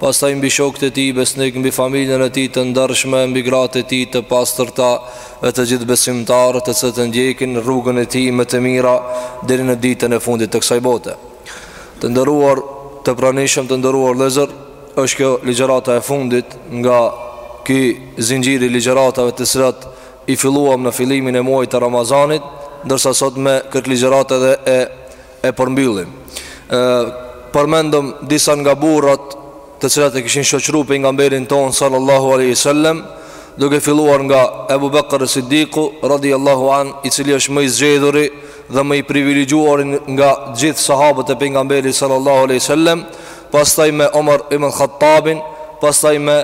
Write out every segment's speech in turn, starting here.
pastaj mbi shokët e tij besnikë, mbi familjen e tij të ndershme, mbi gratë e tij të pastërta dhe të gjithë besimtarët të cilët e ndjekin rrugën e tij me të mira deri në ditën e fundit të kësaj bote. Të nderuar, të pranishëm, të nderuar vëllezër, është kjo ligjërata e fundit nga ky zinxhir i ligjëratave të cilat i filluam në fillimin e muajit të Ramazanit, ndërsa sot me këtë ligjëratë edhe e e përmbyllim. Ë përmendëm disa nga burrat të cilat e kishin shoqëruar pejgamberin ton sallallahu alaihi wasallam, duke filluar nga Ebu Bekër Siddiku radhiyallahu an, i cili është më i zgjedhuri dhe më i privilegjuari nga gjithë sahabët e pejgamberit sallallahu alaihi wasallam, pastaj me Omar ibn Khattabin, pastaj me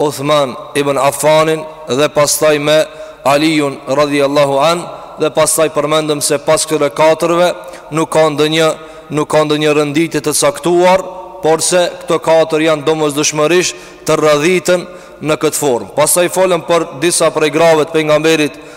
Uthman ibn Affanin dhe pastaj me Aliun radhiyallahu an dhe pastaj përmendëm se pas këtyre katërve nuk ka ndonjë nuk ka ndonjë renditje të caktuar, porse këto katër janë domosdoshmërisht të radhiten në këtë formë. Pastaj folëm për disa prej grave të pejgamberit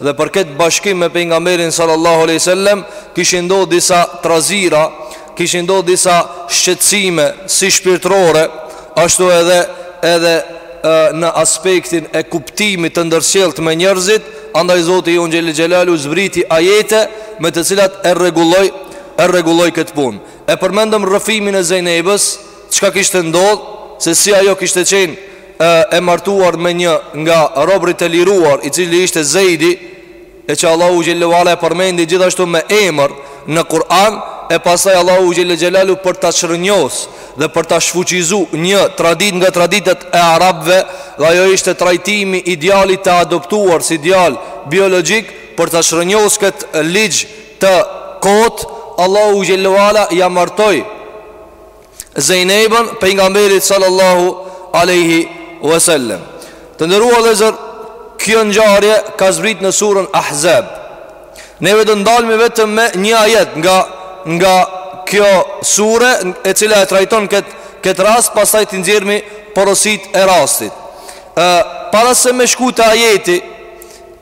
Dhe për këtë bashkim me pejgamberin sallallahu alaihi wasallam kishin ndodh disa trazira, kishin ndodh disa shqetësime si shpirtërore, ashtu edhe edhe e, në aspektin e kuptimit të ndërsjelltë me njerëzit, andaj Zoti ynë xhel-le xhelalu zbriti ajete me të cilat e rregulloi e rregulloi këtë punë. E përmendëm rrëfimin e Zejnebës, Çka kishte ndodhë, se si ajo kishte qenë e martuar me një nga robrit e liruar i cili ishte Zejdi e që Allahu xhel-le ve ala e përmendi gjithashtu me emër në Kur'an e pastaj Allahu xhel-le xhelalu për ta çrrënjos dhe për ta shfuqizu një traditë nga traditat e arabëve dhe ajo ishte trajtimi i djalit të adoptuar si djal biologjik për ta çrrënjos këtë ligj të kotë Allahu xhel-le ve ala ia martoj Zejnebën pejgamberit sallallahu alaihi wasallam. Të nderuar vëllezër, kjo ngjarje ka zbrit në surën Ahzab. Neve do të ndalemi vetëm me një ajet nga nga kjo sure e cila e trajton kët kët rast, pastaj t'i nxjerrmi porositë e rastit. Ë para se me shku te ajeti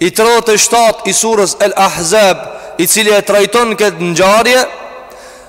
i 37 i surës El Ahzab, i cili e trajton kët ngjarje,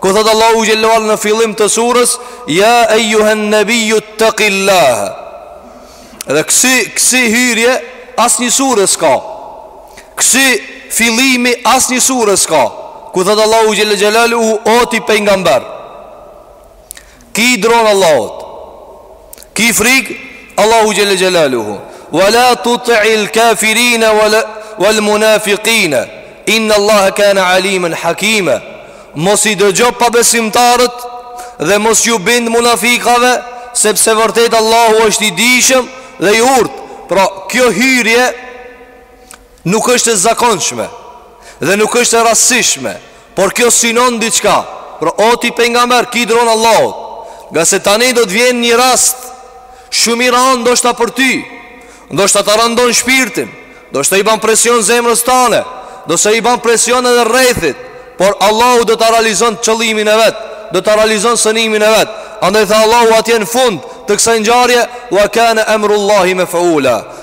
Ku thot Allahu xhel-le ve ala në fillim të surës ya ayyuhan nabiyyu taqillaha. Dhe kësi kësi hyrje asnjë sure s'ka. Kësi fillimi asnjë sure s'ka. Ku thot Allahu xhel-le xhelalu o ti pejgamber. Ki dronë Allahut Ki frikë Allahun xhele xhelaluhu Wa la tuti'il kafirina Wal munafikina Inna Allahe kane alimen hakime Mos i dëgjo pabesimtarët Dhe mos ju bind munafikave Sepse vërtet Allahu është i dijshëm Dhe i urtë Pra kjo hyrje Nuk është e zakonshme Dhe nuk është e rastësishme Por kjo synon diçka Pra o ti pejgamber ki dronë Allahut Ngase tani do të vjen një rast Shumë i ranë ndoshta për ty Ndoshta ta randon shpirtin Ndoshta i ban presion zemrës tane Ndoshta i ban presion edhe rrethit Por Allahu do ta realizon qëllimin e vet Do ta realizon synimin e vet Andaj tha Allahu atje në fund Të kësaj ngjarje Wa kane emrullahi mef'ula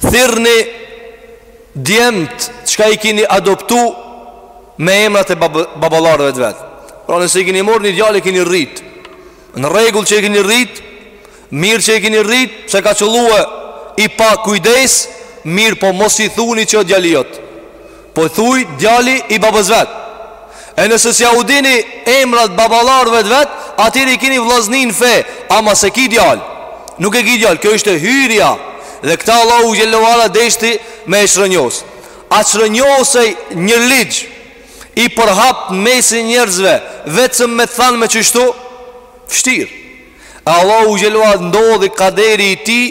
Thirni djemt çka i kini adoptu me emrat e bab baballarëve të vet. Pra nëse i kini marr një djalë e kini rrit. Në rregull që e kini rrit, mirë që e kini rrit, pse ka qëllue i pa kujdes, mirëpo mos i thuni që o djali jot. Po thuj djali i babës vet E nëse s'jau dini emrat baballarve të vet Atëherë i kini vllazni në fe Ama s'e ki djalë Nuk e ki djalë Kjo ishte hyrja Dhe këta Allahu xhelle ve ala deshti me e çrrënjos A çrrënjosej një ligj I përhap në mesin e njerëzve Vetëm me thanë me qështu Vështirë E Allahu xhelle ve ala ndodhi kaderi i tij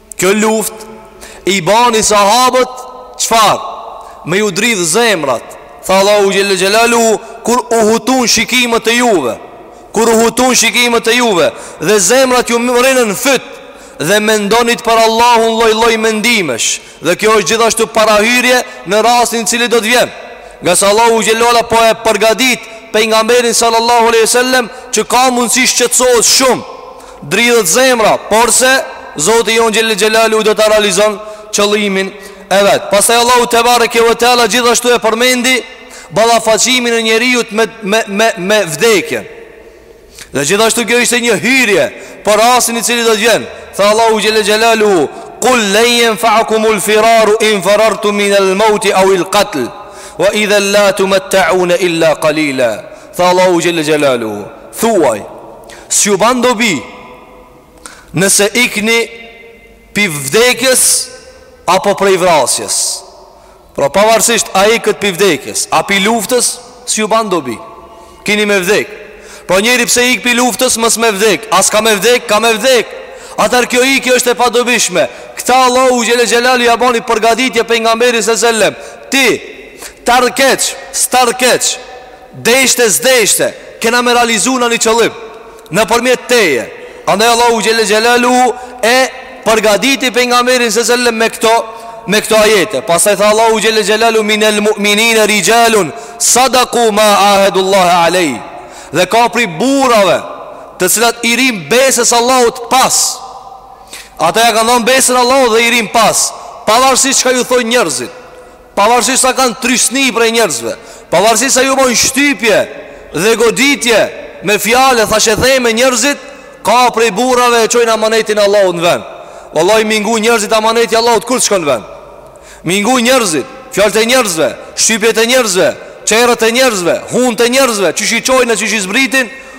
Kjo luftë i bani sahabët çfarë? Me ju dridh zemrat. Tha Allahu xhelle xhelalu kur u hutun shikimet e juve. Kur u hutun shikimet e juve dhe zemrat ju mrrinë në fyt dhe mendonit për Allahun lloj-lloj mendimesh. Dhe kjo është gjithashtu parahyrje në rastin i cili do të vjen. Ngase Allahu xhelle po e përgadit pejgamberin sallallahu alaihi wasallam që ka mundësi shqetësohet shumë Dridhet zemra, porse Zoti jonë xhelle xhelaluhu do ta realizon qëllimin e vet. Pastaj Allahu tebareke ve teala gjithashtu e përmendi ballafaqimin e njeriut me, me, me, me vdekjen. Dhe gjithashtu kjo ishte një hyrje për rastin i cili do të vjen. Tha Allahu xhelle xhelaluhu, kul len jenfa'akumul firaru in farartum min el mauti au il katl, wa idhen la tumetteune illa kalila. Tha Allahu xhelle xhelaluhu, Thuaj, s'ju ban dobi nëse ikni pi vdekjes apo prej vrasjes. Pra pavarësisht a ikët pi vdekjes, a pi luftës, s'ju ban dobi. Kini me vdek. Pra njeri pse ik pi luftës, mos me vdek. A s'ka me vdek, ka me vdek. Atëherë kjo ikje është e padobishme. Këta Allahu xhelle xhelalu ja bani përgaditje pejgamberit sallallahu alajhi wasallam. Ti t'ardh keq, s't'ardh keq. Deshte s'deshte Kena me realizu na një qëllim Nëpërmjet teje Andaj Allahu Xhel-le Xhelaluhu E përgaditi pejgamberin alejhi selam me këto Me këto ajete Pastaj tha Allahu Xhel-le Xhelaluhu Minel mu'minine rixhalun Sadaku ma ahedullahe alejhi Dhe ka prej burrave Të cilët i rrin besës Allahut pas Ata ja kanë dhonë besën Allahut dhe i rrin pas Pavarësisht çka ju thojn njerëzit Pavarësisht sa kanë trysni prej njerëzve, pavarësisht sa ju bojnë shtypje dhe goditje me fjalë e thashetheme njerëzit, ka prej burrave e çojnë amanetin Allahut në vend. Vallahi, m'i ngu njerëzit amaneti Allahut, kurrë s'shkon në vend? M'i ngu njerëzit, fjalët e njerëzve, shtypjet e njerëzve, çehret e njerëzve, hundët e njerëzve, qysh i çojnë e qysh i zbritin,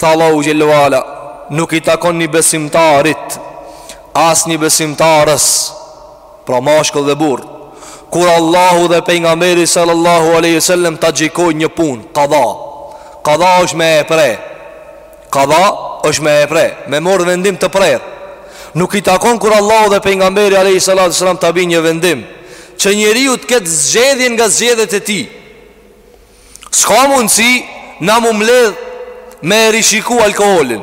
Tha Allahu Xhel-le ue Ala Nuk i takon një besimtarit As një besimtarës Pra mashkull dhe burrë Kur Allahu dhe pejgamberi Sallallahu alejhi ue sel-lem Ta gjykojn një punë Kada Kada është me e pre Kada është me e pre Me marr vendim të prerë Nuk i takon kur Allahu dhe pejgamberi Alejhi salatu ues-selam Ta bijn një vendim Që njeriu të ketë zgjedhjen nga zgjedhjet e tij S'ka mundësi na m'u mledh me e rishiku alkoolin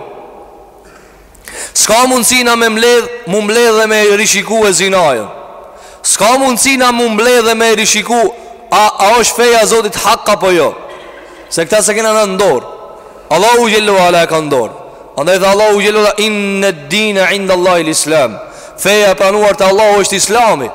S'ka mundësi na me mledh m'u mledh dhe me e rishiku e zinanë S'ka mundësi na m'u mledh dhe me e rishiku a, a është feja e Zotit hak apo jo Se këta s'e kena na n'dorë Allahu Xhel-le ue Ala e ka në dorë. Andaj tha Allahu Xhel-le ue Ala inne dine indallahil Islam. Feja e pranuar te Allahu është Islami.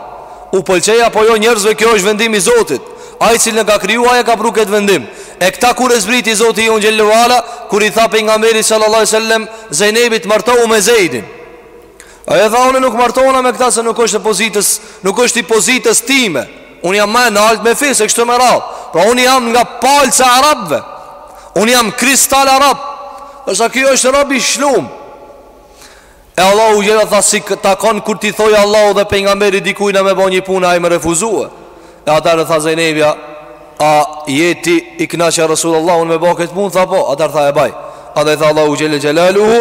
U pëlqeu apo jo njerëzve ky është vendim i Zotit. Ai i cili na ka kriju ai e ka pru këtë vendim. E këta kur e zbriti Zoti jonë Xhel-le ue Ala kur i tha pejgamberit sallallahu alejhi ue sel-lem Zejnebes martohu me Zejdin. Ajo tha unë nuk martohna me këta se nuk është e pozitës, nuk është i pozitës time. Unë jam ma e naltë me fis e kështu me radhë. Pra unë jam nga palca e arabëve. Unë jam kristal arabe. Kursa ky është rob i lshum. E Allahu Xhel-le tha s'i takon kur t'i thojë Allahu dhe pejgamberi dikujna me bo një punë ai me refuzu. E atëherë tha Zejnebja, a je ti i kënaqur Resulullah unë me bo këtë punë tha po. Atëherë tha e baj. Atëherë tha Allahu xhel-le xhelaluhu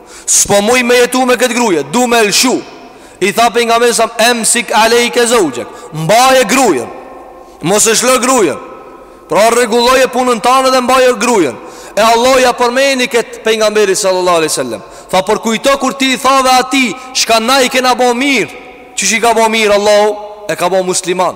S'po muj me jetu me këtë gruje, du me e lëshu. I tha pejgamberi alejhi selam, emsik alejke zeuxhek, mbaje grujen. Mos e lsho grujen. Pra rregulloje punën tane dhe mbaje grujen. E Allahu ja përmeni këtë pejgamberit sallallahu alejhi ue sel-lem. Tha përkujto kur ti i thave atij, çka na i kena bo mirë. Qysh i ka bo mirë, Allahu e ka bo musliman.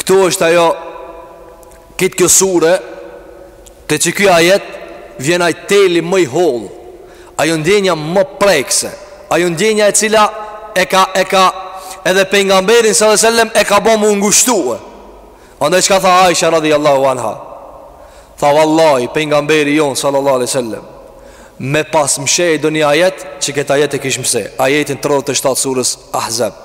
Këtu është ajo Qi te kjo sure Te qiky ajet Vjen ai teli mo i hollë Ajo ndjenja mo prekse Ajo ndjenja e cila E ka, e ka Edhe pejgamberin sallallahu alejhi ve sellem E ka bo me u ngushtue Andaj çka tha Aisha radhi Allahu anha Tha vallaj pejgamberi jonë Sallallahu alejhi ve sellem Me pas mshe ndonji ajet Qi këtë ajet e kish mshe Ajetin 37 të surës Ahzeb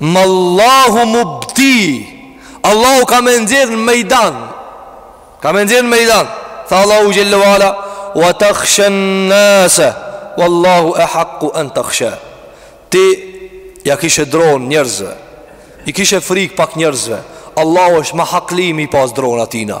Mallahu mubdi Allahu ka me nxjerr në mejdan Ka me nxjerr në mejdan Tha Allahu xhelle ve ala Wa takhshan nase Wallahu ehakku en takhshah Ti ja kishe dronë njerëzve I kishe frikë pak njerëzve Allahu është ma hakli mi pas dronë atina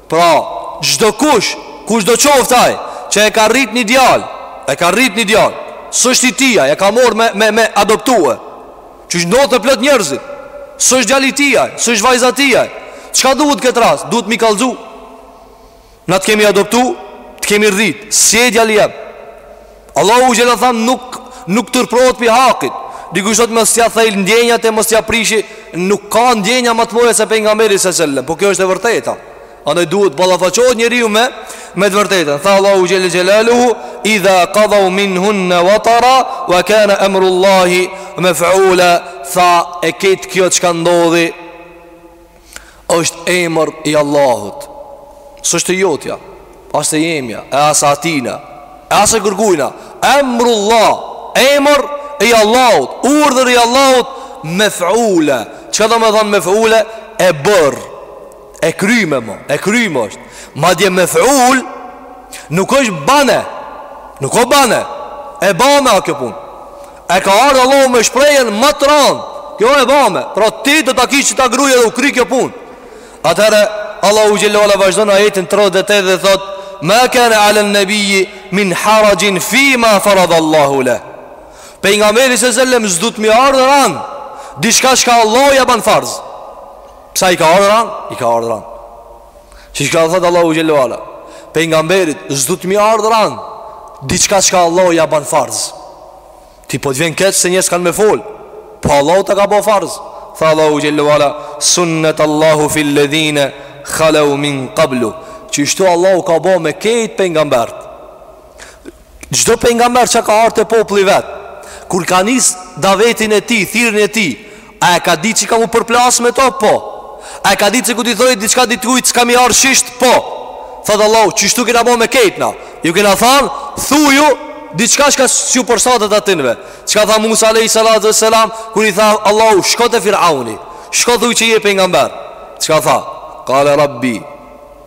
Pra, çdo kush, kush do qoftë ai, që e ka rrit një djal, e ka rrit një djal, s'është i tijaj, e ka morë me, me, me adoptue, qysh ndodh te plot njerëzit, s'është djal i tijaj, s'është vajza tijaj, çka duhet n'këtë rast, duhet mi kalzu, na të kemi adoptu, të kemi rrit, s'je djali jem, Allahu xhelle thamë nuk, nuk turprohet prej hakit Dikush thot mos ja thej ndjenjat e mos ja prishi Nuk ka ndjenja ma të mdhaja se pejgamberi sallallahu alejhi ve sellem Po kjo është e vërteta Andaj duhet ballafaqohet njeriu me Me të vërtetën Tha Allahu xhelle xhelaluhu Idha qadhau minhunne vatara Wa kane emrullahi mef'ula Tha e kejt kjo çka ndodhi është emër i Allahut S'është e jotja As e jemja E as atina E as e kërkujna Emru Allah Emër i Allahut Urdhër i Allahut Mef'ule Çka do me thonë mef'ule E bërë E kryme mo E kryme është Madje mef'ul Nuk është bane Nuk o bane E bame a kjo punë E ka ardhë Allahu me shprehjen ma të randë Kjo e bame Pra ti do ta kish qita grue edhe u kry kjo punë Atëherë Allahu xhelle ve ala vazhdon në ajetin 38 dhe thot Ma kene alen nebiji min haraxhin fi ma faradallahu leh Pejgamberit sallallahu alejhi ve sellem s'duhet mi ardhë randë Diçka çka Allahu ja ban farz Pse i ka ardhë randë? I ka ardhë randë Qi çka thot Allahu xhelle ve ala, pejgamberit s'duhet mi ardhë rand diçka çka Allahu ja ban farz. Ti po të vjen keq se njerëz kanë me fol, po Allahu ta ka bo farz. Tha Allahu xhelle ve ala, sunnet Allahu fil ladhina khalau min qablu. Qishtu Allahu ka bo me kejt pejgambert. Çdo pejgamber që ka ardh te populli vet, kur ka nis davetin e tij, thirrjen e tij, a e ka ditë që ka m'u përplas me to? Po. A e ka ditë që ka t'i thojë diçka dikujt që s'ka m'i ardh shijshëm? Po. Thot Allahu, qishtu kena bo me krejt, na. Ju kena thënë, thuju diçka çka s'ju përshtatet atynve. Çka tha Musa alayhi salatu wassalam kur i tha Allahu, shko te Firauni, shko thuj që je pejgamber. Çka tha? Kale Rabbi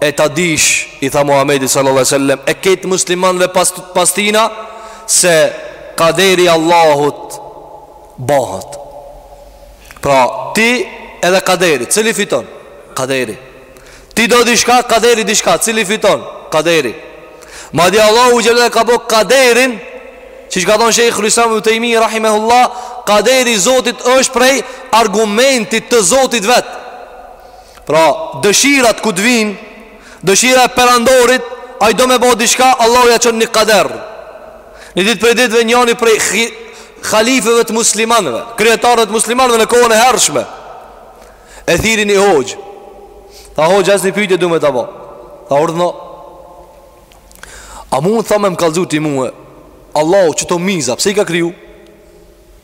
E ta dish, i tha Muhamedi sallallahu alejhi ve sellem, e krejt muslimanëve pas tina se kaderi Allahut bahet. Pra, ti edhe kaderi, cili fiton? Kaderi. Ti do diçka, kaderi diçka, cili fiton? Kaderi. Madje Allahu xhelle e ka bo kaderin, siç ka thënë Shejhul Islam ibn Tejmije rahimahullah, kaderi i Zotit është prej argumentit të Zotit vetë. Pra, dëshira t'kujt vin, dëshira e perandorit, ai do me bo diçka, Allahu ja çon një kader. Një ditë prej ditëve njani prej halifeve të muslimanëve, kryetarëve të muslimanëve në kohën e hershme, e thirri një hoxhë. Tha hoxhë, asi, një pytje du me ta bo. Tha urdhno, a mun, tha, me m'kallzu ti mue, Allahu qëto miza pse i ka kriju?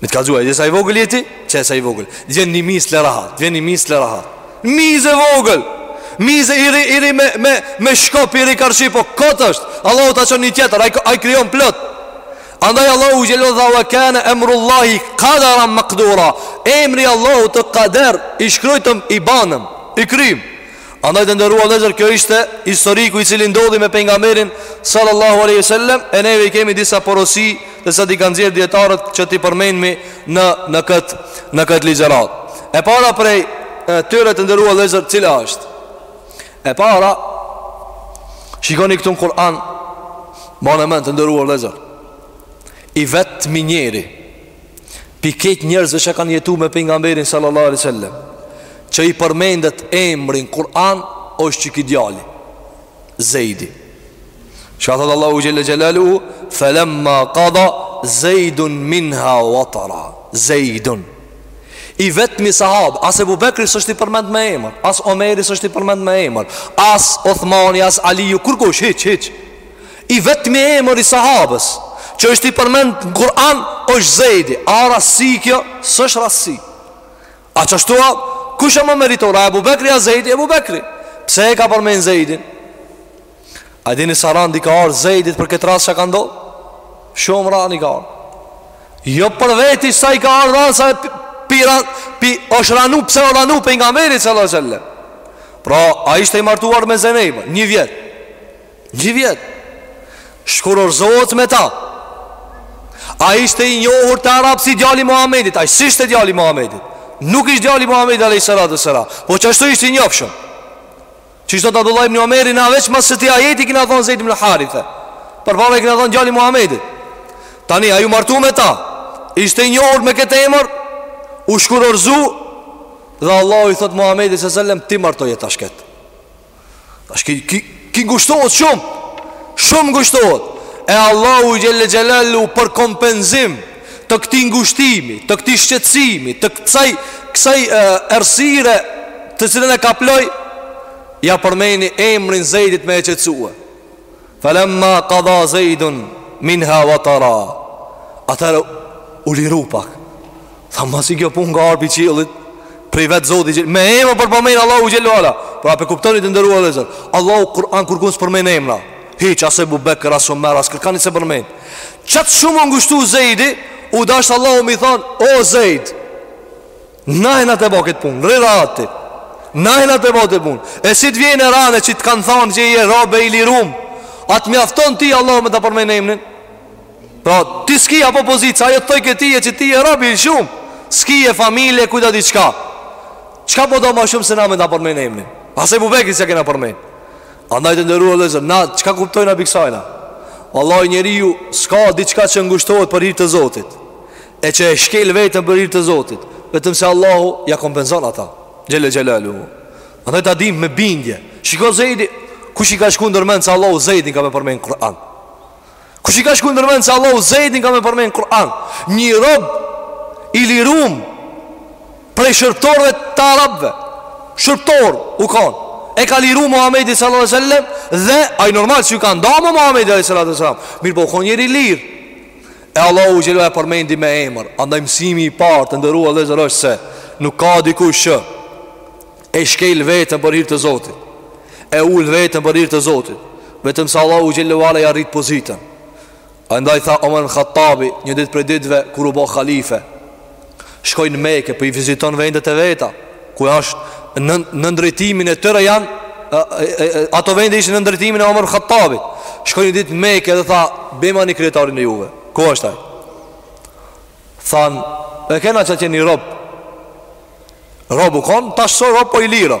Me të kallzu, a e di sa i vogël je ti, qe sa i vogël Të vjen një mizë s't'le rahat, të vjen një mizë s't'le rahat Mizë e vogël Mizë i rri, i rri me, me, me shkop, i rri karshi, po këtë është Allahu ta çon një tjetër, ai krijon plot Andaj Allahu xhelle tha ve kane emrullahi kaderan makdura Emri Allahut kader, i shkrujtun, i banëm, i kryem Andaj të nderuar vllezër kjo ishte historiku i cili ndodhi me pejgamberin sallallahu aleyhi sallem e neve i kemi disa porosi dhe sa t'i kanë nxjerrë dijetarët që t'i përmendmi në, në këtë në këtë ligjëratë e para prej e, tyre të nderuar vllezër cila është e para shikoni këtu në Kur'an mbane mend të nderuar vllezër i vetmi njeri Pi krejt njerëzve që kanë jetu me pejgamberin sallallahu alejhi sallam Që i përmendet emri n'Kur'an është qiky djali Zejdi Çka thotë Allahu xhelle xhelaluhu Felemma kada Zejdun minha vatara Zejdun I vetmi sahab As Ebu Bekri s'është i përmend me emër As Omeri s'është i përmend me emër As Othmani, as Aliju Kurrkush, hiç, hiç I vetmi emër i sahabës që është i përmend në Kur'an është Zejdi. A rastësi kjo? S'është rastësi. A qashtu a, kush e ma meritor? A Abu Bekri a Zejdi? Abu Bekri. Pse e ka përmend Zejdin? A dini sa rand i ka ardh Zejdit për këtë rast që ka ndodh? Shumë rand i ka ardh. Jo për veti sa i ka ardh rand sa e pira pi është randu pse është randu pejgamberi sallallahu alajhi wasallam. Pra, ai ishte i martuar me Zejneben, një vjet. Një vjet u shkurorzu ai me ta A ishte i njohur të arab si djali Muhammedit A ishte si shte djali Muhammedit Nuk ishte djali Muhammedit a lejtë sëra dhe sëra Po që ashtu ishte i njohë shumë Që ishte të abdullaj më një omeri Në veç mas së ti ajeti kina thonë zejtë më në harithe Për para i kina thonë djali Muhammedit Tani a ju martu me ta Ishte i njohur me këtë emër U shkurorzu Dhe Allah i thotë Muhammedit së sellem Ti martu jetë ashket Tash ky, ky, ky ngushtohet shumë Shumë ngushtohet E Allahu xhel-le xhelaluhu për kompenzim Të këtij ngushtimi, të këtij shqetësimi Të kësaj, kësaj e, errësire të cilën e kaploi Ia përmeni emrin Zejdit me e qetsue Felemma kada Zejdun minha vetara. Atëherë u liru pak. Tha masi kjo punë nga Rabbi i qiellit, prej vet Zoti që me emër po e përmend Allahu xhel-le ve ala. Pra po e kuptoni të nderuar vëllezër, Allahu n'Kur'an kurkun s'përmend emra, hiç as Ebu Bekr as Omer as kërkan s'e përmend. Qaq shumë u ngushtu Zejdi, u dasht Allahu me i thon, o Zejd, Na kena t'bo këtë punë, rri aty Na kena të bo këtë punë E si të vjen e ranë që të kanë thanë që je rob i lirum A të mjafton ty Allahu me të përmejnë emnin Pra ti s'ki apo pozitë Sa jo të thojë kjo që ti je rob i lirum S'ki familje kujto diçka Çka po do ma shumë se na me të përmejnë emnin As Ebu Bekrin s'e kena përmejnë Andaj të nderuar vllezër Na çka kuptojmë prej kësaj na Vallahi njeriu s'ka diçka që ngushtohet për hir të Zotit e që e shkel veten për hir të Zotit, vetëm se Allahu ia kompenzon ata. Xhelle xhelaluhu. Andaj ta dim me bindje. Shiko Zejdi, kush i ka shku ndër mend se Allahu Zejdin ka me përmend n'Kur'an. Kush i ka shku ndër mend se Allahu Zejdin ka me përmend n'Kur'an. Një rob i lirum prej shërbtorëve të arabëve. Shërbtor u kan. E ka liru Muhamedi sallallahu alaihi wasallam dhe ai normal s'iu ka nda ma Muhamedit alejhi salatu wasallam. Mirpo u kon njeri i lirë. E Allahu xhelalu e përmendi me emër. Andaj mësimi i parë të nderuar vllezër është se nuk ka dikush që e shkel veten për hir të Zotit. E ul veten për hir të Zotit. Vetëm se Allahu xhel-le ve ala ia rrit pozitën. Andaj tha Omer ibn Hatabi një ditë prej ditëve kur u bo halife. shkoi në Mekë, po i viziton vendet e veta, kur është nën drejtimin e tyre janë ato vende ishin nën drejtimin e Omer Hatabit. Shkoi një ditë në Mekë dhe tha, "Bjermani kryetarin e juve." Ku është ai? Than, "E kena qatje një rob." Rob u kon, tash s'o rob, po i liruar.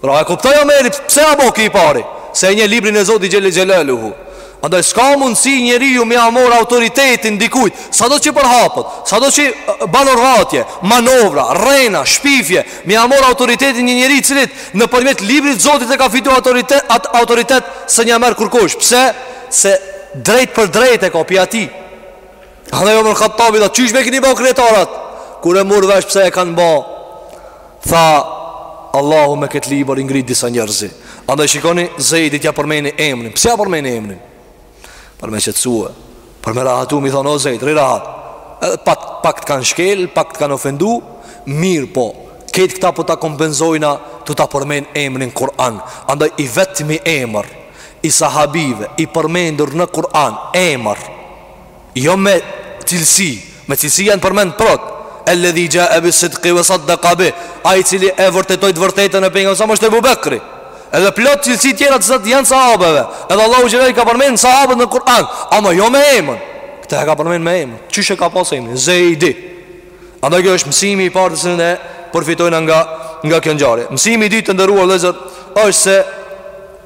Pra e kuptoi Omeri pse a bo ky i pari Se e njeh librin e Zotit xhele xhelaluhu Andaj s'ka mundësi njeriu me ia marr autoritetin dikujt Sado që përhapet Sado që ban rrahje Manovra, rrena, shpifje Me ia marr autoritetin një njeri t'cilit Nëpërmjet librit Zotit e ka fitu autoritet Atë autoritet s'mun ja merr kërkush Pse se drejtpërdrejt e ka prej atij Andaj Omer Hatabi dhe qysh me keni ba kryetar at Kur e mur vesh pse e kanë ba Tha Allahu me këtë libër i ngrit disa njerëz Andaj shikoni Zejdit ja përmeni emnin Pse ja përmeni emnin Për me qetësue Për me rahatu me i thanë o Zejd rri rahat Edhe pak, pak të kanë shkel Pak të kanë ofendu Mirëpo Ket këta po ta kompenzojna Tu ta përmen emnin Kur'an Andaj i vetmi emër I sahabive I përmendur në Kur'an Emër Jo me cilësi, me cilësi janë përmend plot. Alladhi jaa bi sidqi wa saddaqa bi. Ai i cili e vërtetoi të vërtetën e pejgamberit selam është Ebu Bekri. Edhe plot cilësi tjera të cilat janë sahabeve. Edhe Allahu xhelal i ka përmend sahabët në Kur'an, ama jo me emër. Këtë e ka përmend me emër. Qysh e ka pas emrin? Zejdi. Andaj kjo është mësimi i parë që ne përfitojmë nga nga kjo ngjarje. Mësimi i dytë të nderuar vëllezër është se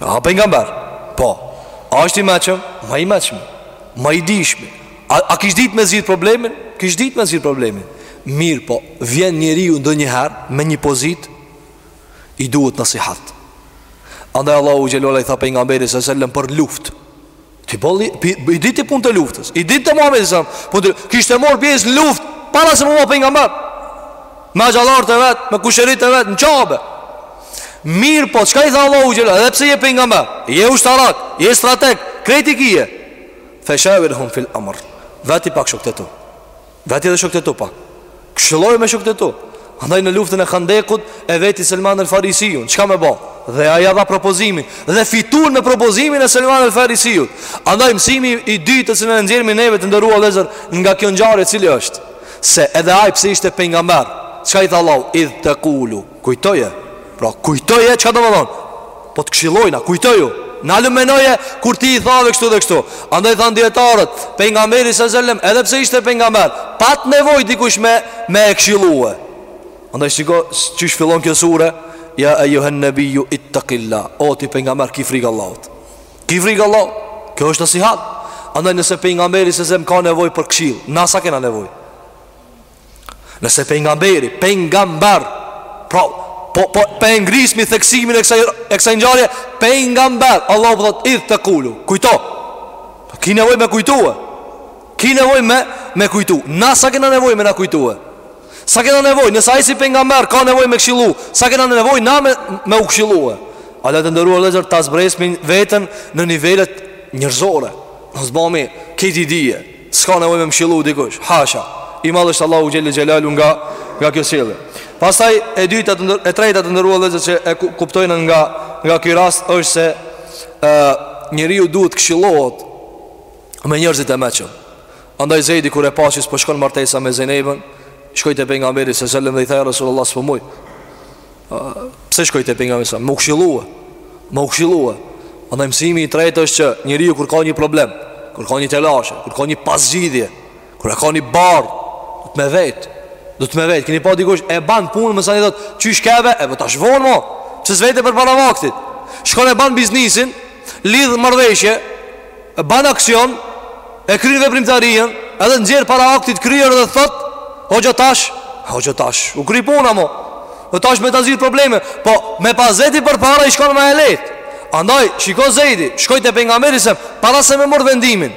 A pejgamber? Po. A është i meçëm? Ma i meçmi. Ma i dishmi. A, a kish ditë me zgjidh problemin? Kish ditë me zgjidh problemin. Mirëpo, vjen njeriu ndonjëherë me një pozit, i duhet nasihat. Andaj Allahu xhelaluhu i tha pejgamberit a.s. sellem për luftë. Ti bolli, i dite punët e luftës I dite Muhammedi selam Kishte marrë pjesë në luftë Para se me u ba pejgamber Me axhallarët e vet, me kushërit e vet Në Qabe Mirëpo, çka i tha Allahu xhele Edhe pse je pejgamber Je ushtarak, je strateg Krejt i ki Fe shavirhum fil amër Veti pak shokët e tu Veti edhe shokët e tu pak Këshillohu me shokët e tu Andaj në luftën e Handekut E veti Selman el Farisiun çka me ba Dhe ai ja dha propozimin Dhe fitun me propozimin e Selman el Farisiut Andaj mësimi i dytë të cilën e nxjerrim neve të nderua vllezër Nga kjo ngjarje cili është Se edhe ai pse ishte pejgamber Çka i tha Allahu Idh tekulu Kujtoje, pra kujtoje çka do të thotë. Po të këshillojna, kujtoju. Nalu menoje kur ti i thave kështu dhe kështu. Andaj than dietarët, pejgamberi alejhi selam, edhe pse ishte pejgamber, pat nevojë dikush me e këshillue. Andaj shiko qysh fillon kjo sure, ya ayyuhan nabiyyu ittaqilla. O ti pejgamber ki frikë Allahut. Ki frikë Allahut. Kjo është nasihat. Andaj nëse pejgamberi alejhi selam ka nevojë për këshill, na sa kena nevojë? Nëse pejgamberi, pejgamber, pra po po pe ngrismi theksimin e kësaj e kësaj ngjarje, pejgamber, Allahu thot idh tekulu. Kujto. Ki nevojë me kujtue. Ki nevojë me me kujtu. Na sa kena nevojë me na kujtue. Sa kena nevojë, nëse ai si pejgamber ka nevojë me këshillu, sa kena nevojë na me me u këshillue. Andaj të nderuar vllezër ta zbresmi veten në nivelet njerëzore Në zbami, ke ti dije S'ka nevoj me m'kshillu dikush Hasha I madhë është Allahu xhel-le xhelaluhu nga, nga kjo sjellje Pastaj e dyta të nder, e treta të nderuar vllezër që e kuptojmë nga, nga ky rast është se e, njeriu duhet t'këshillohet me njerëzit e meçëm Andaj Zejdi kur e pa se s'po shkon martesa me Zejnebën Shkoi te pejgamberi se selem dhe i tha ja Rasulullah s'po muj Pse shkoi te pejgamberi sa? Me u këshillue. Me u këshillue. Andaj mësimi i tretë është që njeriu kur ka një problem, kur ka një telashe, kur ka një pazgjidhje, kur ka një barrë, do të me vet. Do të me vet. Keni pa dikush e ban punën masanej thot, "Qysh kave?" E po tash vonë mo. Pse s'vete përpara vaktit? Shkon e ban biznesin, Lidh marrëveshje, ban aksion, e kryen veprimtarinë, edhe nxjerr para aktit t'kryer dhe thot, hoxha tash, hoxha tash, u kry puna mo. Dhe tash me ta zgjidh probleme, po me pas vet ti përpara ish kon ma e lehtë. Andaj, shiko Zejdi, shkoi te pejgamberi se para se me marr vendimin.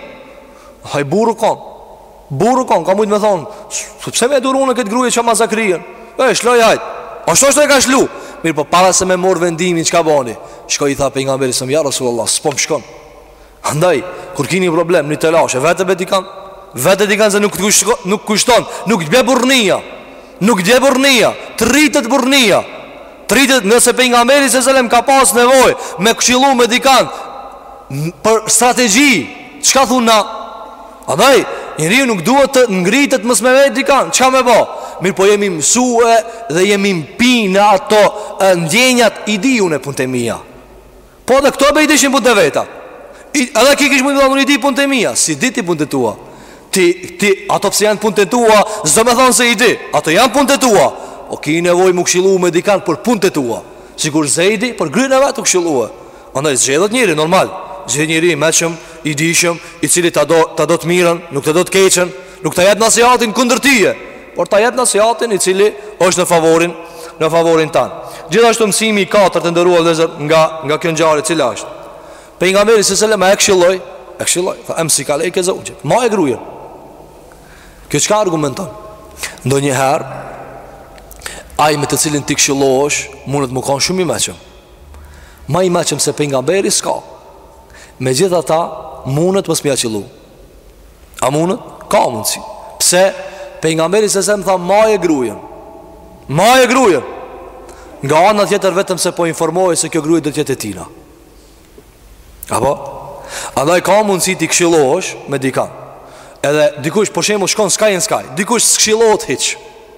Ai burrë u kon. Burrë u kon, ka mujt me thonë, "Sh- pse me e duru unë këtë gruje që ma za kryen? E lshoj hajt. Ashtu ashtu e ka lshu. Mirëpo para se me mor vendimin, çka bani? Shkoi i tha pejgamberit sa ja Rasulullah, s'po më shkon. Andaj, kur kini një problem, një telashe, vete, vet dikan, vet dikan se nuk të kushton, nuk kushton, nuk të bje burrnia. Nuk të bje burrnia, të rritet burrnia. Të rritet nëse pejgamberi se selam ka pas nevojë me u këshillu me dikan për strategji, çka thonë na? Andaj, njeriu nuk duhet të ngritet mos me vetë dikan, çka me ba? Mirëpo jemi mësue dhe jemi mpi në ato e, ndjenjat i di unë e punët e mija. Po dhe këto t'Zejdit ishin punë të veta. I, edhe ky kish mund me than unë i di punët e mija, s'i di ti punët e tua. Ti, ti, ato pse janë punët e tua, s'do me thonë se i di, ato janë punët e tua. Po ki nevoj me u kshillu me dikan për punët e tua. Sikur Zejdi, për gruen e vet u kshillue. Andaj zgjedhet njeri, normal Zgjedhet njeri i meçëm, i dijshëm I cili ta do, ta do të mirën, nuk ta do të keqen Nuk ta jep nasihatin kundër teje Por ta jep nasihatin i cili është në favorin Në favorin tan Gjithashtu mësimi i katërt të nderuar vllezër nga, nga kjo ngjarje cila është Pejgamberi se selem e këshilloi E këshilloi, fa emsik alejke zevxheke Maje gruen Kjo çka argumenton Ndonjëherë Ai me të cilin ti këshillohesh Mundet me kanë shumë i meçëm Ma i meçëm se pejgamberi s'ka Megjithatë munet mos me ja qillu A munet? Ka mundësi Pse pejgamberi se sellem tha maje grujen Maje grujen Nga ana tjetër vetëm se po informohej se kjo gruje do të jetë e tina Apo? Andaj ka mundësi ti këshillohesh me dikan Edhe dikush për shembull shkon skaj në skaj Dikush s'këshillohet hiç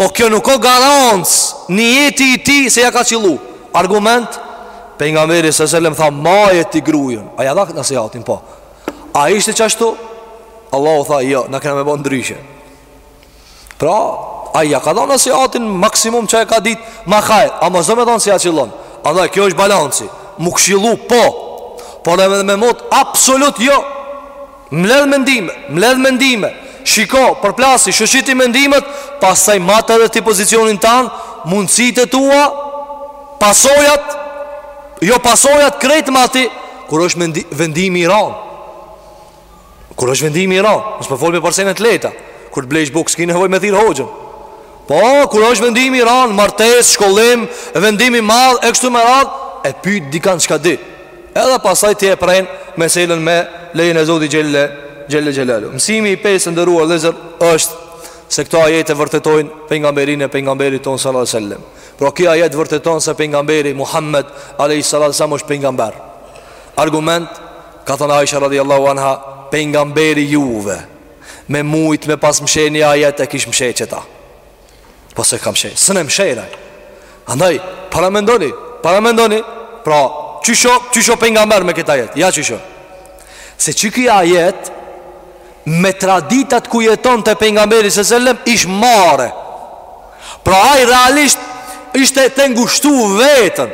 Po kjo nuk o garancë Nijeti i tij se ja ka qillu Argument Pejgamberi se sellem tha Maje ti grujën A ja dha nasihatin po A ishte qashtu Allahu tha jo Na kena me bo ndryshe Pra A ja ka dha nasihatin Maksimum që e ka dit Ma kajt Ama s'do me thonë se ja qillon Andaj kjo është balanci Me u këshillu po Por edhe me mot Absolut jo Mbledh mendime, mbledh mendime, shiko, përplasi, shoshiti mendimet, pastaj mate edhe ti pozicionin tanë, mundësitë e tua, pasojat, jo pasojat krejt mati, kur është mendi, vendimi i ranë. Kur është vendimi i ranë, ne s'po folmi për sene të leta, kur të blejsh bukë, s'ki nevojë me thirr hoxhën. Po, kur është vendimi i ranë, martesë, shkollim, vendim i madh e kështu me radhë, e pyet dikan çka di. Edhe pastaj ti e pren meselen me lejen e Zotit xhelle xhelle xhelalu. Mësimi i pesë nderuar vllezër është se këto ajete vërtetojnë pejgamberinë e pejgamberit tonë sallallahu alajhi wasallam. Pra kjo ajet vërteton se pejgamberi Muhammed alayhi salatu wasallam është pejgamber. Argument ka thënë Aisha radhiyallahu anha pejgamberi juve. Me mujt me pas mshe një ajet e kish mshe qëta Po s'e ka mshe Së ne mshej dhe Andaj, paramendoni Paramendoni Pra, qysh o, qysh o pejgamber me këta ajet Ja qysh o Se qiky ajet Me traditat ku jetonte pejgamberi se sellem Ish marre Pra ai realisht ishte t'e ngushtu veten,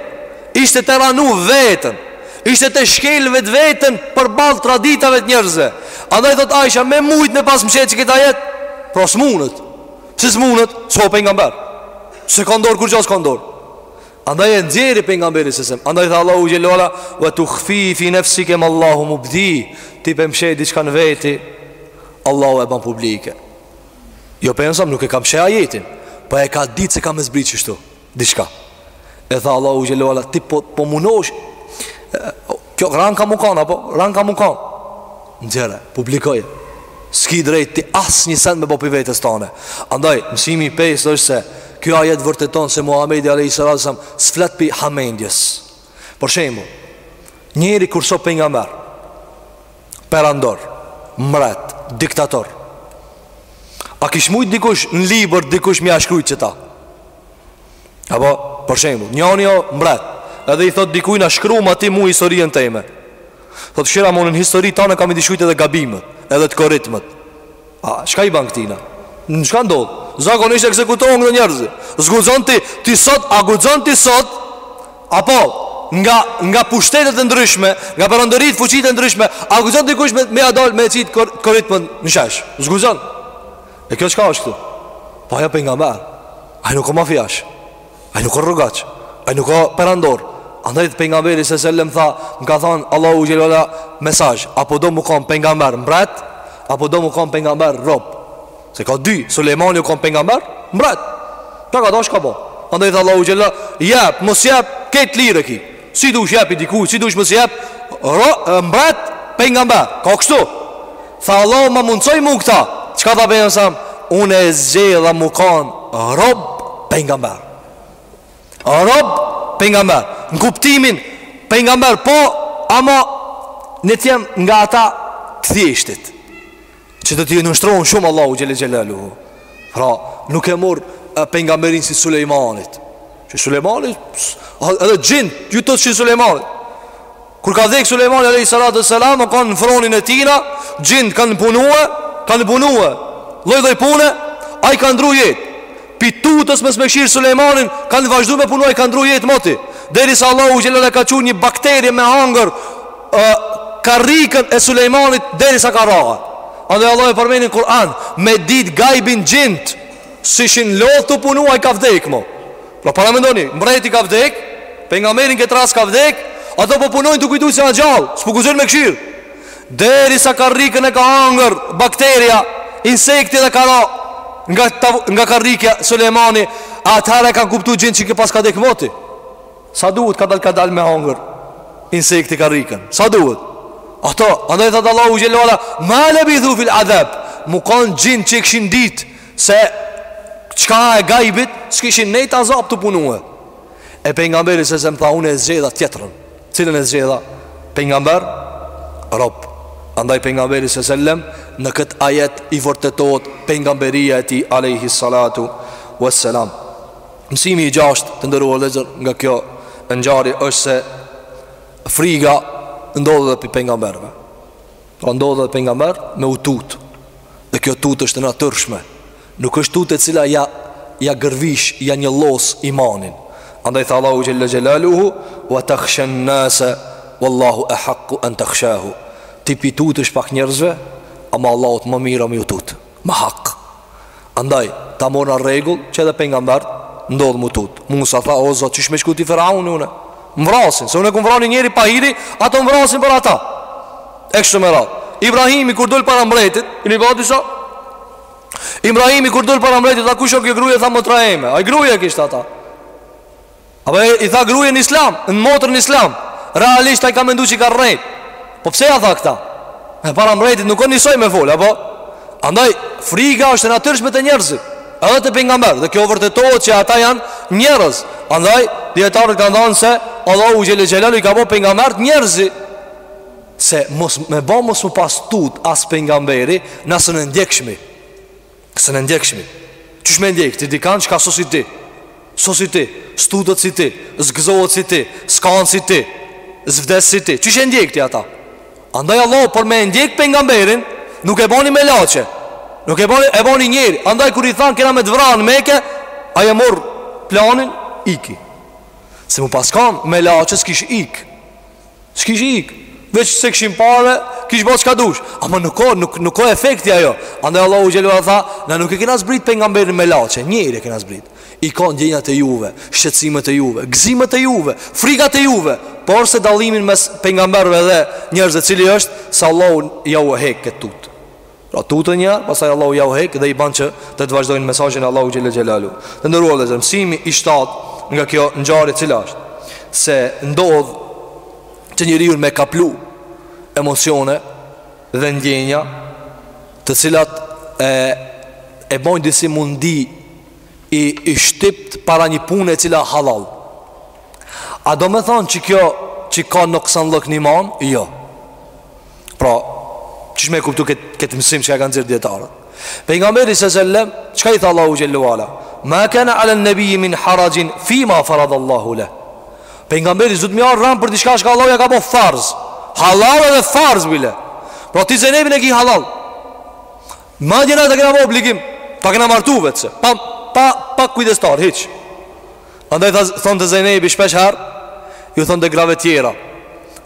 ishte t'e ranu veten, ishte t'e shkel vetë veten përballë traditave të njerëzve. Andaj thotë Aisha, me mujtë me pas mshe qëta ajet, pra s'munet, pse s'munet, se o pejgamber, s'e ka n'dorë kurgja s'ka n'dorë. Andaj e nxjerri pejgamberi se sellem Andaj tha Allahu xhelle ve ala Ve tuhfi fi nefsike mallahu mubdi Ti po e mshe diçka në veti Allahu e ban publike Jo pejgamberi, nuk e ka mshe ajetin Po e ka ditë se ka me zbrit qështu Diçka E tha Allahu xhelle ve ala Ti po, po munohesh Kjo ranë ka me u kanë, apo ranë ka me u kanë Nxjerre, publikoje S'ki drejt ti asnjë sen me bo pi vetes tane Andaj, mësimi i pesë është se Kjo ajet vërteton se Muhamedi a.s. S'flet pi hamendjes Për shembull Njeri kur s'o pejgamber perandor, mbret, diktator. A kish mujt dikush në libër dikush me ia shkrujt qito? Apo, për shembu, njani o mbret, edhe i thot dikujt na shkruma ti mu historien teme. Thot shtira mu në histori tana, kam i dështu edhe gabimet, edhe të koritmet e. A, çka i ban ktina? Në çka ndodhë? Zakonisht ekzekutohen këta njerëz. S'guxon ti, ti sot, a guxon ti sot Apo, nga, nga pushtetet e ndryshme Nga perandorit fuqit e ndryshme A guxon dikush me, me dal me e qitë kor, korit në shesh. S'guxon E kjo çka është këtu? Po, ai o pejgamber. Ai nuk o mafiash Ai nuk o rrugaç, ai nuk o perandor. Andaj pejgamberi alejhi selam tha, më ka thon Allahu xhele mesazh, apo do me kon pejgamber mbret, apo do me kon pejgamber rob. Se ka dy, Sulejmani u kon pejgamber mbret. Çka ka dash ka bo. Andaj tha Allahu xhele, jep, mos jep, ket t'lirë e ki. Si dush jep i dikujt, si dush mos jep, ro mbret pejgamber. Ka kështu. Tha Allahu më mundësoj mu këta. Çka tha pejgamberi sa? Unë e zgjedha mu kan rob pejgamber. Rob pejgamber. Në kuptimin pejgamber po, ama ne të jem nga ata të thjeshtit. Që të jem i nënshtrum shumë Allahut xhel-le xhelaluhu Pra nuk e mor pejgamberinë si Sulejmani Që Sulejmanit Edhe xhint, iu tutshin Sulejmanit Kur ka dek Sulejmani Alejhi Salatu ve Selam U kan në fronin e tina Xhint kanë punue Kanë punue Lloj-lloj pune Ai ka ndrru jetë Pi tutës mes me kqyr Sulejmanin Kanë vazhdu me punu, ai ka ndrru jetë moti Derisa Allahu xhele ka çu një bakteri me hangër uh, Karrikën e Sulejmanit derisa ka ra Andaj Allahu e përmen në Kur'an Me dit gajbin xhint S'ishin lodh tu punu, ai ka vdek mo Pra paramendoni, mbreti ka vdek Pejgamberi në këtë rast ka vdek Ato po punojnë tu kujtu se a gjallë S'po guxojnë me kqyr Derisa karrikën e ka hangër bakteria, insekti dhe ka ra nga, nga karrikja Sulemani, atëherë e kanë kuptu xhint që ky paska dekë moti. Sa duhet kadal kadal me hangër insekti karrikën. Sa duhet? Ato, andaj thotë Allahu xhele ve ala, ma lebithu fil adhab, mu kanë xhint që e kishin ditë, se çka o gajbi, s'kishin nejtë azab tu punue. E pejgamberi a.s. tha unë e zgjedha tjetrën. Cilën e zgjedha? Pejgamber rob. Andaj pejgamberi alejhi selam në kët ajet i vërtetohet pejgamberia e tij alayhi salatu wassalam. Mësimi i gjashtë të nderuar vllezër nga kjo ngjarje është se friga ndodh edhe prej pejgamberëve. Pra ndodh dhe pengamber me u tut Dhe kjo tut është e natyrshme Nuk është tut e cila ja, ja gërvish, ja njollos imanin Andaj tha Allahu xhele xhelaluhu Wa tekhshen-nase Wallahu ehakku en tekhshahu Ti p'i tutesh pak njerëzve Ama Allahut më mirë a me ju tut ma hak. Andaj, ta morna rregull që edhe pengambert ndodh m'u tut. Musa tha, o zot, qysh me shku te Firauni une? Më vrasin, se une kum vra ni njeri pa hiri, ato më vrasin për ata. E kështu me radhë. Ibrahimi kur dul para mbretit, i një vati sa? Ibrahimi kur dul para mbretit, tha kush o kjo gruje, tha motra jeme. Ai gruje e kishte ata. Apo i tha gruje në islam, në motër në islam Realisht ai ka mendu që e ka rrejt Po pse ja tha këta? E para mbretit nuk o njësoj me fol, apo? Andaj, friga është e natyrshme te njerëzit Edhe te pengamberi Dhe kjo vërtetohet që ata janë njerëz Andaj, dijetarët kanë thanë se Allahu xhele xhelaluhu i ka bo pengambert njerëz Se mos, me ba mos m'u pas tut as pengamberi Na s'un e ndjekshmi S'un e ndjekshmi Qysh me e ndjek ti dikan çka s'o si ti S'o si ti, s'tutet si ti S'gëzohet si ti, s'kan si ti S'vdes si ti, qysh e ndjek ti ata Andaj Allahu për me e ndjek pengamberin Nuk e boni melaqe Nuk e boni, e boni njeri Andaj kur i than kena me t'vra në Mekë Ai e mor planin, iki Se m'u pas kan melaqe s'kish ik S'kish ik, veç s'e kishin pa, e kish bo çka dush. Ama nuk ka, nuk nuk ka efekti ajo. Andaj Allahu xhelalu tha, na nuk e kena zbrit pejgamberin melaqe, njeri e kena zbrit. I ka ndjenjat e juve, shqetësimet e juve, gëzimet e juve, frikat e juve, por se dallimin mes pejgamberëve dhe njerëzve cili është se Allahu jau hek këtë tut. Pra tuten, pastaj Allahu jau hek dhe i ban që të të vazhdojnë mesazhin Allahu xhele xhelaluhu. Të nderuar vllezër, mësimi i shtatë nga kjo ngjarje cila është, se ndodh që njeriun me e kaplu emocione dhe ndjenja të cilat e, e bojnë disi m'u ndi i, i shtypt para një pune e cila halal. A domethonë që kjo që ka nuksanllëk në iman? Jo. Pra, qysh me e kuptu këtë, këtë mësim çka e kanë nxjerrë dijetarët? Pengamberit së sellem, çka i tha Allahu xhele ue ala? Ma kane alen-nebijji min haraxhin fima farad Allahu leh. Pengamberit s'duhet m'i ardh ran për diçka çka Allahu ja ka bo farz. Halal edhe farz, bile. Pra ti Zejneben e ki halal. Madje na ta kena bo obligim, ta kena martu vetë se, pa, pa, pa kujdestar, hiç. Andaj tha thonte Zejnebi shpesh herë, ju thonte grave tjera,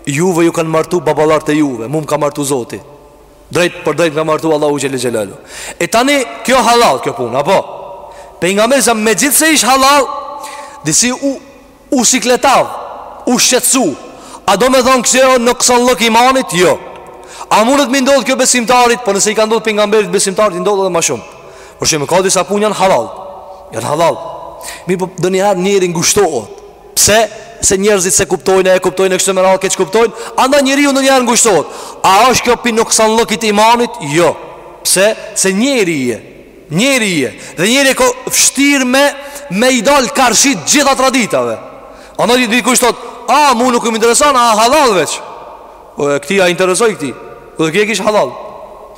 juve ju kanë martu baballarët e juve, mu më ka martu Zoti. Drejt për drejt m'ka martu Allahu xhele xhelaluhu. E tani kjo halal kjo punë, apo? Pejgamberi sa megjithëse ish halal, disi u u sikletav, u shqetësu. A do me thonë kjo o noksanllëk i imanit? Jo. A mundet m'i ndodhë kjo besimtarit? Po nëse i ka ndodhë Pejgamberit, besimtarit i ndodhë edhe ma shumë. Për shembull ka disa punë janë halal Janë halal Mirëpo ndonjëherë njeri ngushtohet Pse? Se njerëzit s'e kuptojnë e kuptojnë e kështu me radhë keqkuptojnë Andaj njeriu ndonjëherë ngushtohet A është kjo pi noksanllëkit t'imanit? Jo Pse? Se njeri je Njeri je Dhe njeri e ko fështirë me Me i dalë karshi t'gjitha traditave Andaj dikush thot A mu nuk më intereson a halal veç Po e këti a interesoj këti Po edhe ky e kish halal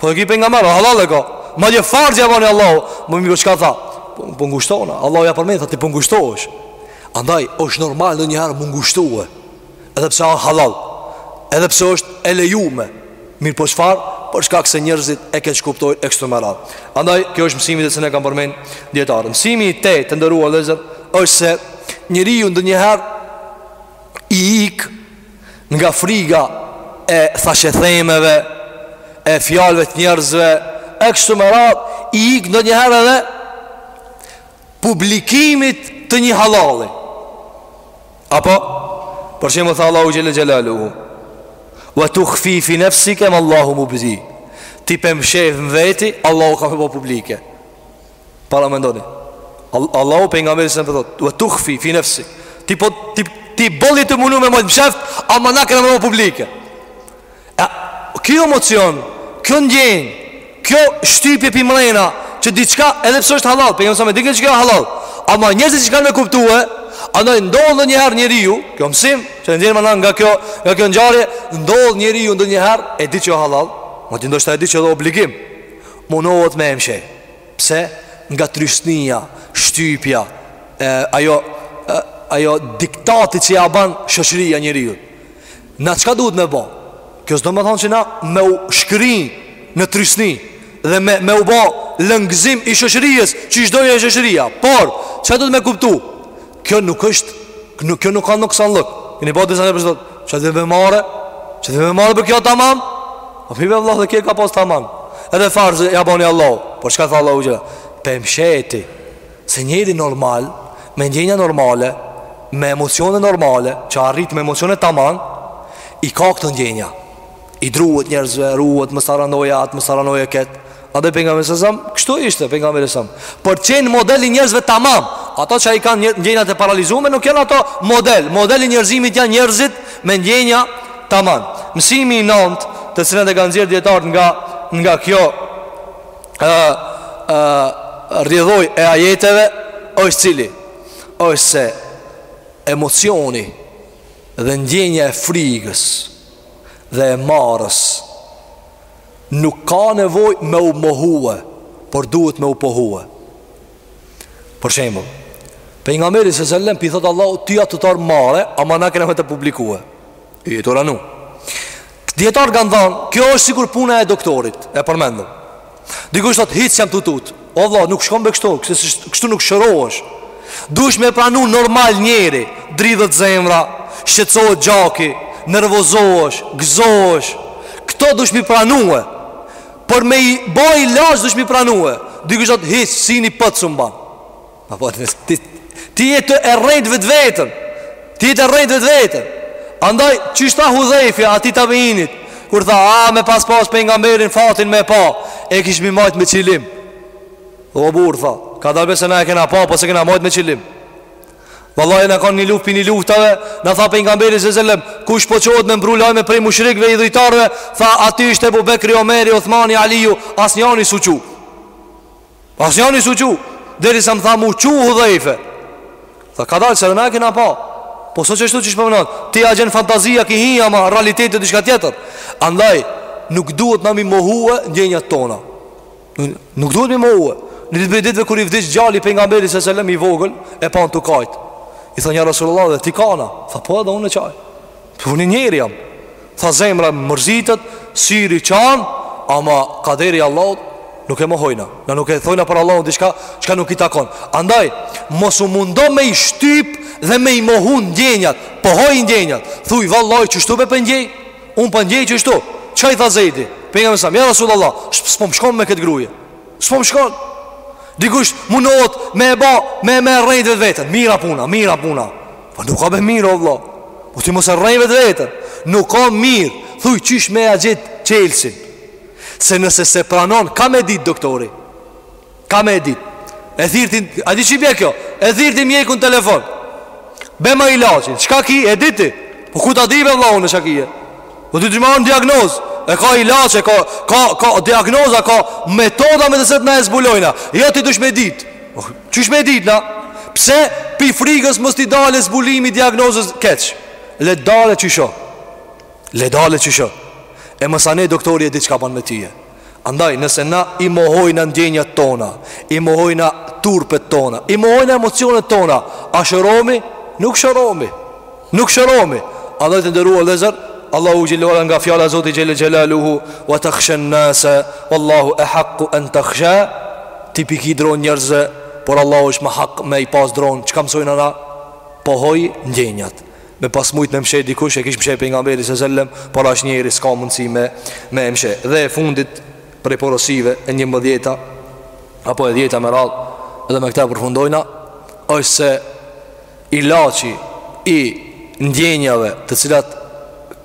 Po edhe ky Pejgamberi halal e ka Madje farz ja bani Allahu Ama çka tha Po më po ngushtohna po Allahu ja përmeni tha ti po ngushtohesh po Andaj është normal ndonjëherë me u ngushtu Edhe pse a halal Edhe pse është e lejume Mirëpo çfarë Për shkak se njerëzit e keqkuptojnë e kështu me Andaj kjo është mësimi që e kanë përmend dijetarët Mësimi i tetë të nderuar vëllezër është se njeriu ndonjëherë I ikë Nga friga e thashethemeve E fjalëve të njerëzve E kështu me radhë I ik ndonjëherë edhe Publikimit të një halali Apo Për shembull tha Allahu xhele xhelaluhu Ve tuhfi fi nefsike mallahu mubdih Ti p'e mshef në veti Allahu ka me bo publike Paramendoni Allahu Pejgamberit se në përdo Ua tuhfi, fi nefsi Ti po, ti, ti boll je tu munu me majtë msheft Ama na kem me bo publike E, kjo emocion Kjo ndjenjë Kjo shtypje përmrena Që diçka edhe pse është halal Pejgamberi sa e dike që kjo halal Ama njerëzit çka kanë me kuptu e A i ndodh ndonjëherë njeriut Kjo mësim Që nxjerrim nga kjo Nga kjo ngjarje Ndodh njeriu ndonjëherë E di që o halal Madje ndoshta e di që edhe obligim Munohet me e msheh. Pse? Nga trysnia, shtypja, e, ajo, e, ajo diktati që ja ban shoqëria njeriut. Na çka duhet me bo? Kjo s'do me thonë që na me u shkri në trysni dhe me, me u bo lëngzim i shoqërisë qysh dojnë e shoqëria. Por, çka duhet me kuptu? Kjo nuk është, nuk kjo nuk ka noksanllëk. Keni pa disa njerëz që thotë, "Çfarë do të marrë? Çfarë do të marrë për kjo tamam?" Po vëlla edhe ky e ka pas tamam. Edhe farz ja bani Allahu. Po çka tha Allahu xhela? P'e mshef ti. Se njeri normal, me ndjenja normale, me emocione normale, që a rrit me emocione tamam, i ka këto ndjenja. I druhet njerëzve, ruhet, mos e randoje atë, mos e randoje këtë. Edhe Pejgamberi alejhi selam, kështu ishte Pejgamberi alejhi selam. Për qenë model i njerëzve tamam, ato që i kanë ndjenjat e paralizume, nuk janë ato model. Modeli i njerëzimit janë njerëzit me ndjenja tamam. Mësimi i nantë, të cilën e kanë nxjerrë dijetarët nga, nga kjo e, e, rrjedhojë e ajeteve, është cili? është se emocioni dhe ndjenja e frigës, dhe e marres nuk ka nevojë me u mohue por duhet me u pohue për shembull Pejgamberit alejhi selam po i thotë Allahu ty a tu t'ardhë marre ama na kena me të publikue i e të ranu dijetarët kanë thanë kjo është sikur puna e doktorit e përmendëm Dikush thot hiç s'jam tu u tutë. O vëlla, nuk shkon be kështu, kështu nuk shërohesh. Duhesh me pranu normal njeri, dridhet zemra, shqetësohet gjaki, nervozohesh, gëzohesh. Këto duhesh me pranue. Por me i ba ilaç duhesh me pranue. Dikush thot hiç, sini pët sumba. Apo të nësë, ti, ti je tu e rrejt vetveten, ti je tu e rrejt vetveten. Andaj, çka i tha Hudhejfja atij tabiinit, kur tha, ah me pas pas Pejgamberin fatin me pa, e kishim majtë me qilim. Dhe o burrë, tha, kadal be se na e kena pa, po s'e kena majtë me qilim. Vallahi, jena kanë n'një luftë prej luftave, na tha Pejgamberi alejhi selam, kush po çohet me m'pru lajme prej mushrikve idhujtarve, tha, aty ishte Ebu Bekri, Omeri, Othmani, Aliju, asnjani s'u çu. Asnjani s'u çu Derisa më tha mu çu Hudhejfe Tha kadal se edhe na e kena pa Po s'o qashtu qysh po menon Ti a gjenë fantazia ki hi ama realiteti dishka tjetër Andaj nuk duhet na me i mohue ndjenjat tona Nuk duhet me i mohue Një ditë prej ditëve kur i vdiq gjali Pejgamberit alejhi selam i vogël E panë tu kajt I thanë ja Rasulullah edhe ti kan a Tha po edhe unë e qaj Unë njeri jam Tha zemra mërzitet Syri qan Ama kaderin e Allahut nuk e mohojna Na nuk e thojna për Allahun diçka Çka nuk i takon Andaj Mos u mundo me i shtyp Dhe me i mohu ndjenjat Pohoj ndjenjat Thuj vallahi qështu be po ndjej Unë po ndjej qështu Çka i tha Zejdi Pejgamberit alejhi selam Ja Rasulullah S'po më shkon me këtë gruje S'po më shkon Dikush munohet me e ba Me e rrejt edhe veten Mirë a puna Mirë a puna Po nuk a be mirë o vlla Po ti mos e rrej vetveten Nuk a mirë Thuj qysh me ja gjetë çelsin Se nëse s'e pranon Ka me ditë doktori Ka me ditë E thirr ti A di qysh i bje kjo E thirr ti mjekun në telefon Bjema ilaçin Çka ki e di ti Po ku ta di be vlla unë çka kie Po ti të ma unë diagnozë E ka ilaç e ka Ka, ka diagnoza Ka metoda me të cilat na e zbulojna Jo ti dush me ditë Oh, çish me ditë na? Pse pi frigës mos t'i dalë zbulimi diagnozës keç? Le dalë çish o. Le dalë çish o. E masane doktori e di çka ban me tije. Andaj nëse na i mohojna ndjenjat tona, i mohojna turpet tona, i mohojna emocionet tona, a shëromi? Nuk shëromi. Nuk shëromi Andaj të nderuar vllezër Allahu xhele ue ala nga fjala Zoti xhele xhelaluhu Ue tahshan-nase uallahu ehakku en tahshah Ti p'i ki dronë njerëzve Por Allahu është ma hak me i pas dronë Çka msojna na Pohoj ndjenjat Me pas mujt me mshe dikush E kish mshe Pejgamberi se selem Por asht njeri s'ka mundësi me, me mshe Dhe e fundit Prej porosive e njëmbdhjeta Apo e dhjeta me radh Dhe me këtë e përfundojna është se Ilaçi i ndjenjave të cilat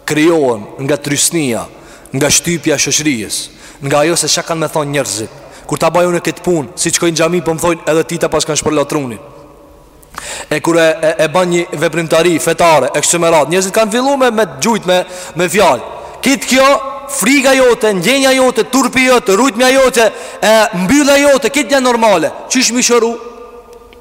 krijohen nga trysnia, nga shtypja e shoqërisë, nga ajo se çka kanë me thonë njerëzit. Kur ta baj unë këtë punë, si shkoj në xhami po më thonë edhe ti ta paskan shpërla trunin. E kur e e, e ban një veprimtari fetare, e kështu me radhë, njerëzit kanë fillu me me gjujt me me fjalë. Kët, kjo friga jote, ndjenja jote, turpi jote, rujtmja jote, e mbylla jote, këto janë normale. Çish m'i shëru?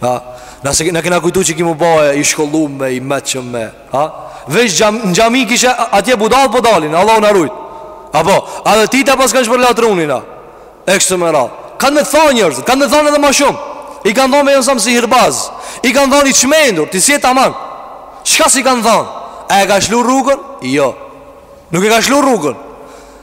Ha? Na se na kena kujtu që ki m'u ba i shkollum e i meçëm e ha? Veç xham, në xhami kishe atje budall po dalin Allahu na rujt Apo, a edhe ti ta paskan shpërla trunin a E kshtu me radh Kanë me të thonë njerëz, kanë me të thonë edhe ma shumë I kanë thonë me jënë sihirbaz I kanë thonë i çmendur, ti s'je taman Shka s'i kanë thonë A e ka shlu rrugën? Jo Nuk e ka shlu rrugën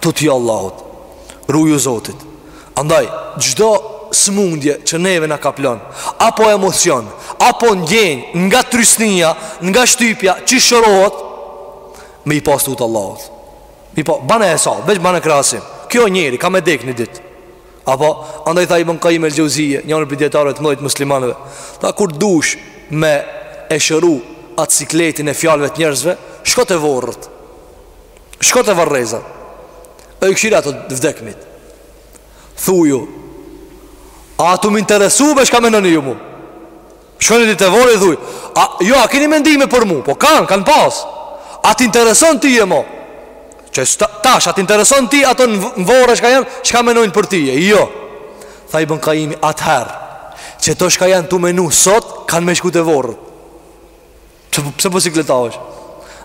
Tutju Allahut Ruju Zotit Andaj, çdo smundje që neve na kaplon Apo emocion Apo ndjenj nga trysnia Nga shtypja që shërohet Me i pas tutë Allahut Mirëpo, bane e sa, veç bane krahasim Kjo njeri, ka me dek një dit Apo, andaj tha Ibn Kajim el Xhevzije Njëri prej dijetarëve t'mëdhej t'muslimanëve Tha kur dush me e shëru Atë sikletin e fjalëve të njerëzve Shko te vorret Shko te varreza E i kshir ato t'vdekmit Thuju A tu m'interesu mu shka menoni ju mu Shko një ditë te vorre i thuj a, Jo, a keni mendime për mu Po kanë, kanë pas A të intereson tije mo Që tash, a të intereson ti Ato në vorre shka janë Shka menojnë për tije, jo Tha Ibn Kajimi atëher Qëto shka janë tu menu sot Kanë me shku te vorret Që po, pse po sikletavesh?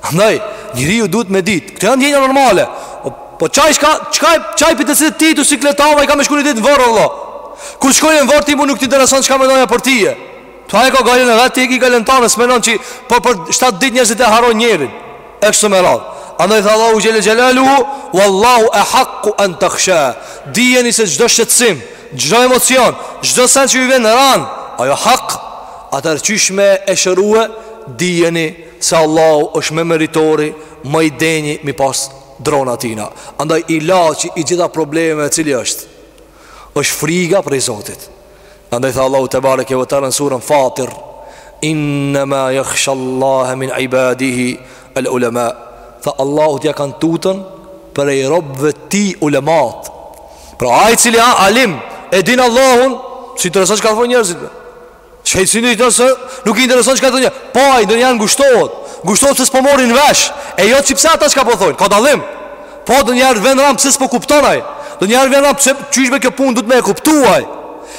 Andaj, njeriu duhet me dit Këto janë ndjenja normale Po, po qaj shka, qaj, qaj prej t'cilit ti tu sikletav ai ka me shku një dit në vorr vallah Kur shkojnë në vorr ti mo nuk t'intereson Çka mendojnë për tije Pse aj e ka gajlen e vet ti e ki gajlen tane S'menon që po për 7 dit njerëzit e harron njerin E kështu me radhë. Andaj tha Allahu xhel xelalu, "Wallahu ahqqu an takhsha." Dijeni se çdo shqetësim, çdo emocion, çdo send që ju vjen e ranë, ajo hak, atëherë qysh me e shërua, dijeni se Allahu është më meritori, më i denjë me i pas dronë tina. Andaj ilaçi i gjitha problemeve cili është është friga prej Zotit. Andaj tha Allahu te bareke ve teala në surën Fatir, inna ma yakhsha Allaha min ibadihi al ulama. Tha Allahu t'ja kanë tutën prej robëve tij ulemat. Pra ai i cili a alim e din Allahun, si intereson çka thonë njerëzit. nuk i intereson çka thonë. Po ai donjëherë ngushtohet, ngushtohet se s'po morin vesh. E jo çipse ata çka po thonë, ka dallim. Po donjëherë vjen ranë pse s'po kupton ai. Donjëherë vjen ranë pse qysh me kjo punë duhet me e kuptuaj.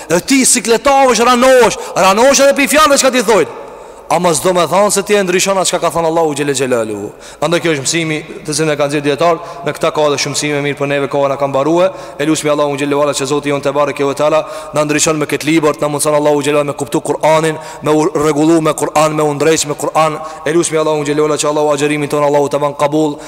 Dhe ti sikletosesh, ranosh, ranosh edhe prej fjalëve çka t'i thonë. Ama s'do me thanë se ti e ndryshon atë çka ka thënë Allahu xhele xhelalu. Andaj kjo është mësimi të cilin e kanë dhënë dijetarët, në këtë ka edhe shumë mësime mirë për neve koha na ka mbaruar. Elusmi Allahu xhele wala që Zoti jonë te bareke ve teala na ndriçon me këtë libër, na mundson Allahu xhele me kuptu Kur'anin, me u rregullu me Kur'an, me u ndrejt me Kur'an. E lusim Allahun xhele wala që Allahu agjerimin ton Allahu të ban qabul.